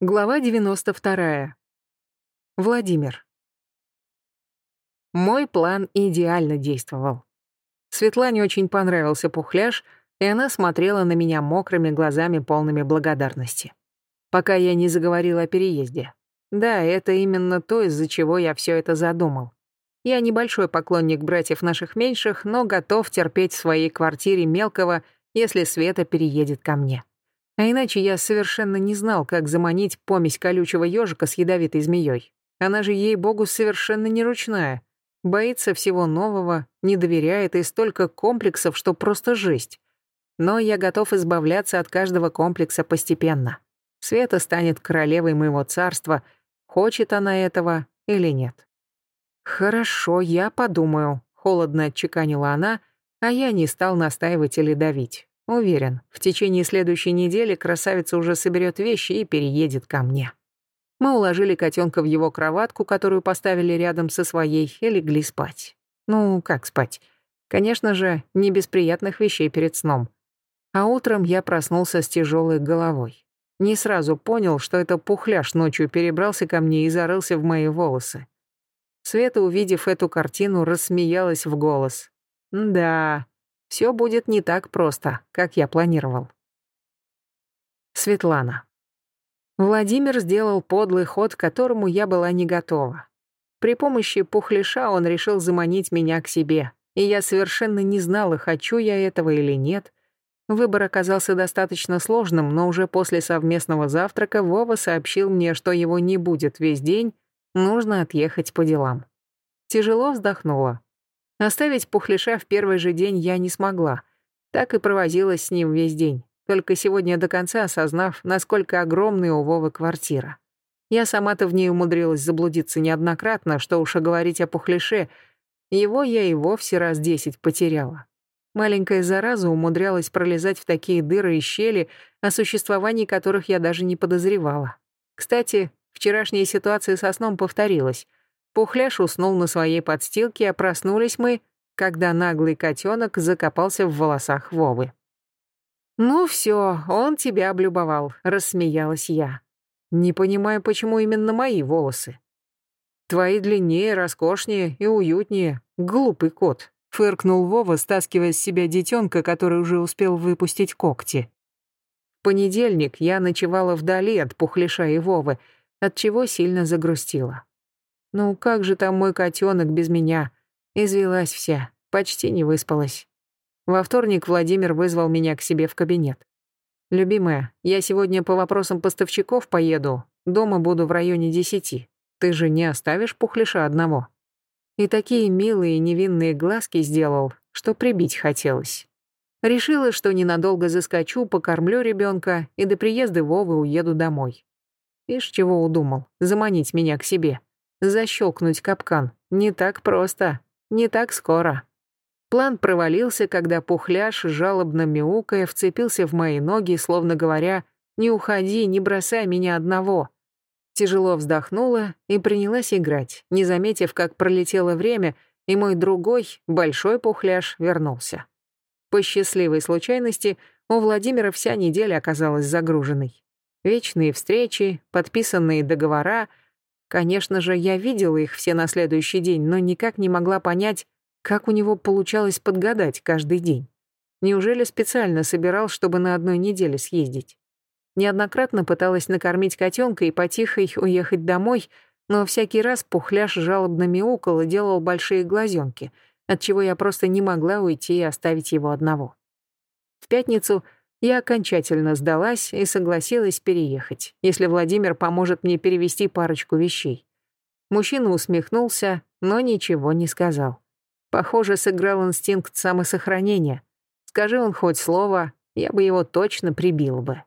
Глава 92. Владимир. Мой план идеально действовал. Светлане очень понравился пухляж, и она смотрела на меня мокрыми глазами, полными благодарности. Пока я не заговорила о переезде. Да, это именно то, из-за чего я все это задумал. Я небольшой поклонник братьев наших меньших, но готов терпеть в своей квартире мелкого, если Света переедет ко мне. А иначе я совершенно не знал, как заманить помесь колючего ежика с ядовитой змеей. Она же, ей-богу, совершенно не ручная. Боится всего нового, не доверяет и столько комплексов, что просто жесть. Но я готов избавляться от каждого комплекса постепенно. Света станет королевой моего царства, хочет она этого или нет. «Хорошо, я подумаю», — холодно отчеканила она, а я не стал настаивать или давить. Уверен, в течение следующей недели красавица уже соберет вещи и переедет ко мне. Мы уложили котенка в его кроватку, которую поставили рядом со своей, и легли спать. Ну, как спать? Конечно же, не без приятных вещей перед сном. А утром я проснулся с тяжелой головой. Не сразу понял, что это пухляш ночью перебрался ко мне и зарылся в мои волосы. Света, увидев эту картину, рассмеялась в голос. «Да, все будет не так просто, как я планировал. Светлана. Владимир сделал подлый ход, к которому я была не готова. При помощи пухляша он решил заманить меня к себе, и я совершенно не знала, хочу я этого или нет. Выбор оказался достаточно сложным, но уже после совместного завтрака Вова сообщил мне, что его не будет весь день, нужно отъехать по делам. Тяжело вздохнула. Оставить пухляша в первый же день я не смогла. Так и провозилась с ним весь день, только сегодня до конца осознав, насколько огромная у Вовы квартира. Я сама-то в ней умудрилась заблудиться неоднократно, что уж и говорить о пухляше. Его я и вовсе раз десять потеряла. Маленькая зараза умудрялась пролезать в такие дыры и щели, о существовании которых я даже не подозревала. Кстати, вчерашняя ситуация со сном повторилась. Пухляш уснул на своей подстилке, а проснулись мы, когда наглый котенок закопался в волосах Вовы. «Ну все, он тебя облюбовал», — рассмеялась я. «Не понимаю, почему именно мои волосы». «Твои длиннее, роскошнее и уютнее, глупый кот», — фыркнул Вова, стаскивая с себя детенка, который уже успел выпустить когти. В понедельник я ночевала вдали от Пухляша и Вовы, отчего сильно загрустила. Ну как же там мой котенок без меня? Извелась вся, почти не выспалась. Во вторник Владимир вызвал меня к себе в кабинет. «Любимая, я сегодня по вопросам поставщиков поеду. Дома буду в районе десяти. Ты же не оставишь пухляша одного?» И такие милые невинные глазки сделал, что прибить хотелось. Решила, что ненадолго заскочу, покормлю ребенка и до приезда Вовы уеду домой. Ишь, чего удумал, заманить меня к себе. Защелкнуть капкан. Не так просто. Не так скоро. План провалился, когда пухляш, жалобно мяукая, вцепился в мои ноги, словно говоря «Не уходи, не бросай меня одного». Тяжело вздохнула и принялась играть, не заметив, как пролетело время, и мой другой, большой пухляш, вернулся. По счастливой случайности у Владимира вся неделя оказалась загруженной. Вечные встречи, подписанные договора — Конечно же, я видела их все на следующий день, но никак не могла понять, как у него получалось подгадать каждый день. Неужели специально собирал, чтобы на одной неделе съездить? Неоднократно пыталась накормить котенка и потихой уехать домой, но всякий раз пухляш жалобно мяукал и делал большие глазенки, отчего я просто не могла уйти и оставить его одного. В пятницу я окончательно сдалась и согласилась переехать, если Владимир поможет мне перевести парочку вещей. Мужчина усмехнулся, но ничего не сказал. Похоже, сыграл инстинкт самосохранения. Скажи он хоть слово, я бы его точно прибил бы.